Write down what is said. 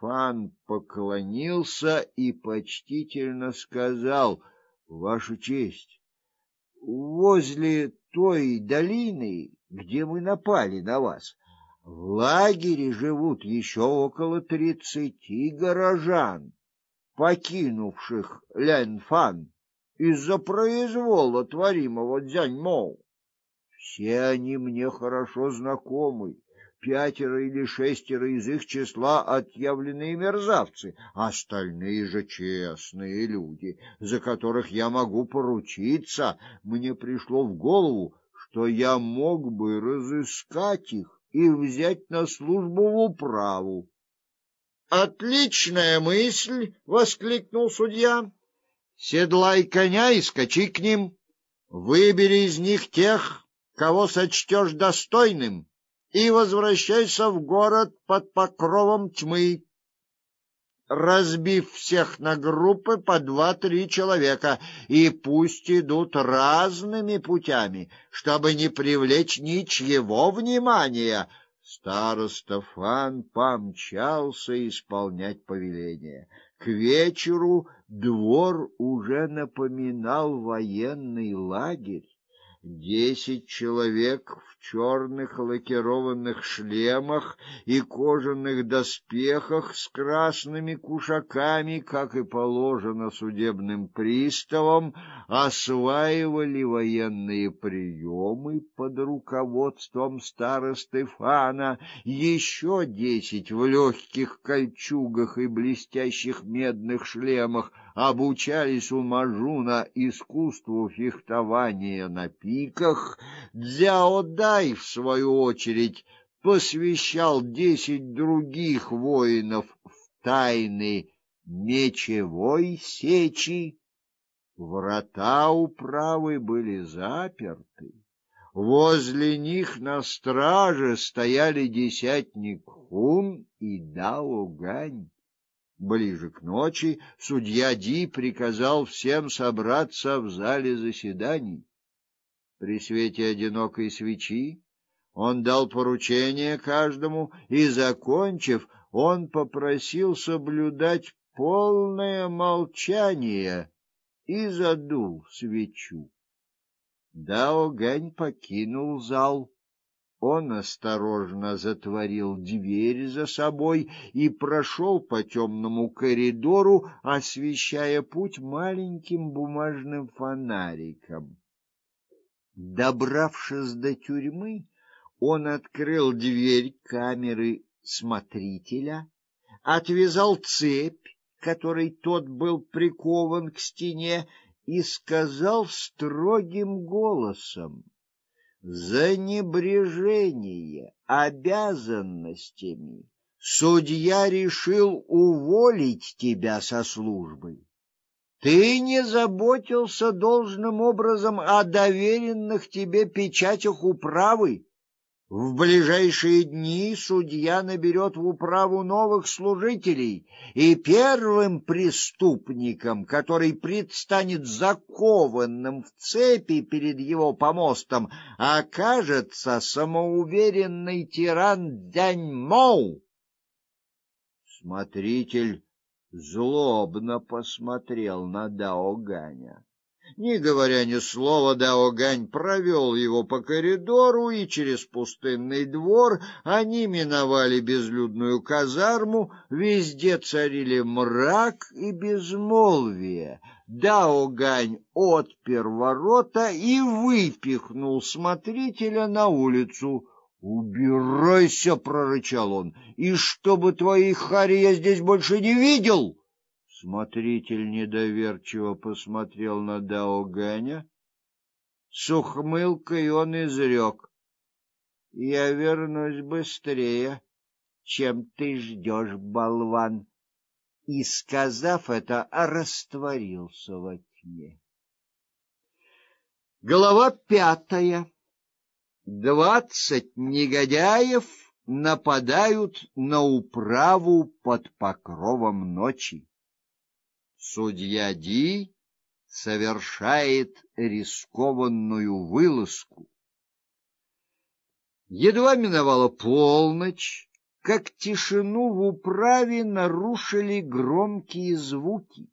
Фан поклонился и почтительно сказал: "Ваша честь, возле той долины, где мы напали на вас, в лагере живут еще около тридцати горожан, покинувших Лянфан из-за произвола творимого Дзяньмоу. Все они мне хорошо знакомы. Пятеро или шестеро из их числа отъявленные мерзавцы, остальные же честные люди, за которых я могу поручиться. Мне пришло в голову, что я мог бы разыскать их и взять на службу в управу. Отличная мысль, воскликнул судья. Седлай коня и скачи к ним. Выбери из них тех, кого сочтешь достойным и возвращайся в город под покровом тьмы, разбив всех на группы по два-три человека, и пусть идут разными путями, чтобы не привлечь ничьего внимания. Староста Фан помчался исполнять повеление. К вечеру двор уже напоминал военный лагерь. Десять человек в черных лакированных шлемах и кожаных доспехах с красными кушаками, как и положено судебным приставам, осваивали военные приемы под руководством старосты Фана. Еще десять в легких кольчугах и блестящих медных шлемах обучались у Мажуна искусству фехтования на пиках, Дзяо Дай в свою очередь посвящал десять других воинов в тайны мечевой сечи. Врата управы были заперты. Возле них на страже стояли десятник Хун и Дао Гань. Ближе к ночи судья Ди приказал всем собраться в зале заседаний. При свете одинокой свечи он дал поручение каждому и, закончив, он попросил соблюдать полное молчание и задул свечу. Дао Гань покинул зал. Он осторожно затворил дверь за собой и прошел по темному коридору, освещая путь маленьким бумажным фонариком. Добравшись до тюрьмы, он открыл дверь камеры смотрителя, отвязал цепь, которой тот был прикован к стене, и сказал строгим голосом: за небрежение обязанностями судья решил уволить тебя со службы. Ты не заботился должным образом о доверенных тебе печатях управы в ближайшие дни судья наберет в управу новых служителей, и первым преступником, который предстанет закованным в цепи перед его помостом, окажется самоуверенный тиран Дяньмоу. Смотритель злобно посмотрел на Даоганя. Не говоря ни слова, Даогань провел его по коридору, и через пустынный двор они миновали безлюдную казарму, везде царили мрак и безмолвие. Даогань отпер ворота и выпихнул смотрителя на улицу. "Убирайся", прорычал он. "И чтобы твоих хари я здесь больше не видел". Смотритель недоверчиво посмотрел на Даоганя. С ухмылкой он изрек. — Я вернусь быстрее, чем ты ждешь, болван. И, сказав это, растворился во тьме. Глава пятая. Двадцать негодяев нападают на управу под покровом ночи судья Ди совершает рискованную вылазку. Едва миновала полночь, как тишину в управе нарушили громкие звуки.